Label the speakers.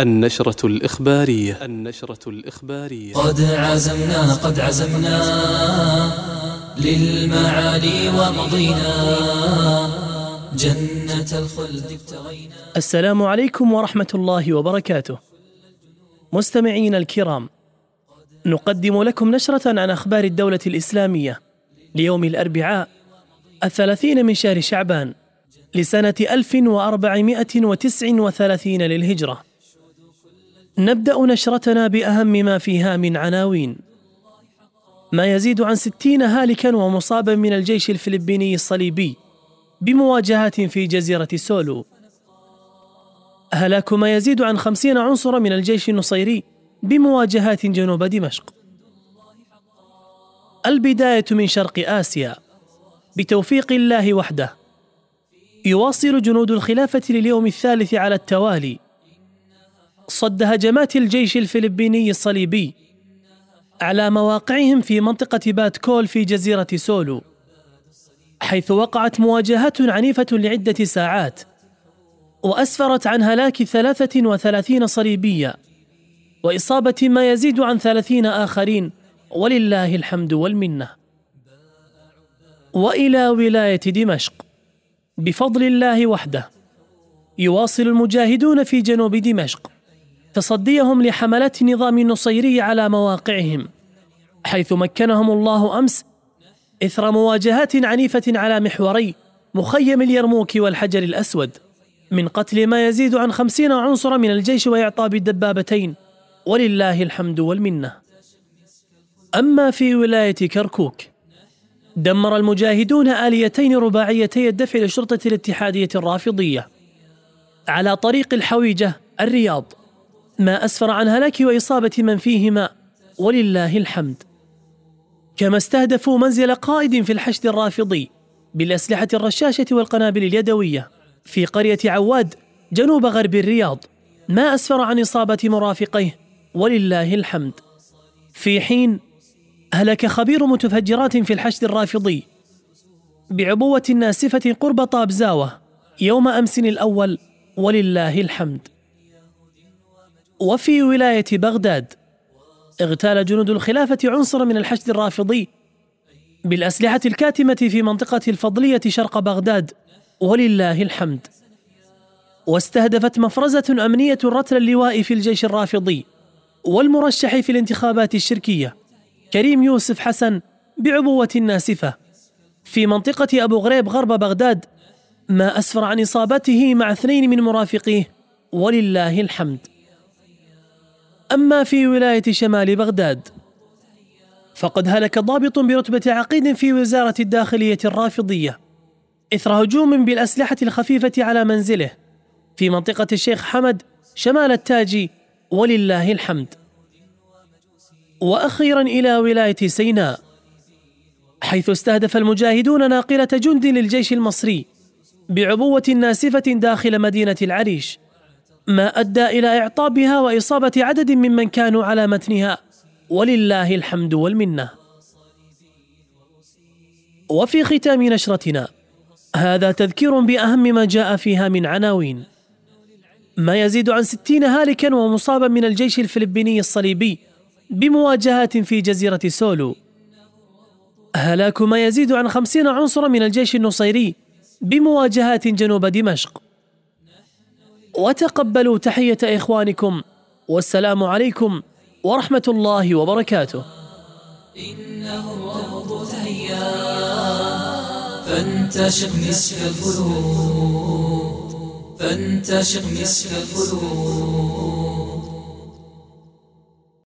Speaker 1: النشرة الإخبارية النشرة الإخبارية
Speaker 2: قد عزمنا قد عزمنا للمعالي ومضينا جنة الخلد ابتغينا
Speaker 3: السلام عليكم ورحمة الله وبركاته. مستمعين الكرام، نقدم لكم نشرة عن أخبار الدولة الإسلامية ليوم الأربعاء الثلاثين من شهر شعبان لسنة 1439 للهجرة. نبدأ نشرتنا بأهم ما فيها من عناوين. ما يزيد عن ستين هالكا ومصابا من الجيش الفلبيني الصليبي بمواجهات في جزيرة سولو. هلاك ما يزيد عن خمسين عنصرا من الجيش النصيري بمواجهات جنوب دمشق. البداية من شرق آسيا بتوفيق الله وحده. يواصل جنود الخلافة لليوم الثالث على التوالي صد هجمات الجيش الفلبيني الصليبي على مواقعهم في منطقة بات كول في جزيرة سولو حيث وقعت مواجهات عنيفة لعدة ساعات وأسفرت عن هلاك ثلاثة وثلاثين صليبيا وإصابة ما يزيد عن ثلاثين آخرين ولله الحمد والمنة. وإلى ولاية دمشق بفضل الله وحده يواصل المجاهدون في جنوب دمشق. تصديهم لحملات النظام النصيري على مواقعهم حيث مكنهم الله أمس إثر مواجهات عنيفة على محوري مخيم اليرموك والحجر الأسود من قتل ما يزيد عن خمسين عنصرا من الجيش واعطاب الدبابتين ولله الحمد والمنة. أما في ولاية كركوك دمر المجاهدون آليتين رباعيتي الدفع لشرطة الاتحادية الرافضية على طريق الحويجة الرياض. ما أسفر عن هلاك وإصابة من فيهما. ولله الحمد. كما استهدفوا منزل قائد في الحشد الرافضي بالأسلحة الرشاشة والقنابل اليدوية في قرية عواد جنوب غرب الرياض. ما أسفر عن إصابة مرافقيه. ولله الحمد. في حين هلك خبير متفجرات في الحشد الرافضي بعبوة ناسفة قرب طابزاوه يوم أمس الأول. ولله الحمد. وفي ولاية بغداد اغتال جنود الخلافة عنصرا من الحشد الرافضي بالأسلحة الكاتمة في منطقة الفضلية شرق بغداد ولله الحمد. واستهدفت مفرزة أمنية رتل اللواء في الجيش الرافضي والمرشح في الانتخابات الشركية كريم يوسف حسن بعبوة ناسفة. في منطقة أبو غريب غرب بغداد ما أسفر عن إصابته مع اثنين من مرافقيه ولله الحمد. أما في ولاية شمال بغداد فقد هلك ضابط برتبة عقيد في وزارة الداخلية الرافضية إثر هجوم بالأسلحة الخفيفة على منزله في منطقة الشيخ حمد شمال التاجي ولله الحمد. وأخيرا إلى ولاية سيناء حيث استهدف المجاهدون ناقلة جند للجيش المصري بعبوة ناسفة داخل مدينة العريش. ما أدى إلى إعطابها وإصابة عدد ممن كانوا على متنها. ولله الحمد والمنة. وفي ختام نشرتنا هذا تذكير بأهم ما جاء فيها من عناوين. ما يزيد عن ستين هالكا ومصابا من الجيش الفلبيني الصليبي بمواجهات في جزيرة سولو. هلاك ما يزيد عن خمسين عنصرا من الجيش النصيري بمواجهات جنوب دمشق. وتقبلوا تحية إخوانكم والسلام عليكم ورحمة الله وبركاته.
Speaker 2: إنه الروض تهيأ فانتشق مسك الفلود فانتشق مسك الفلود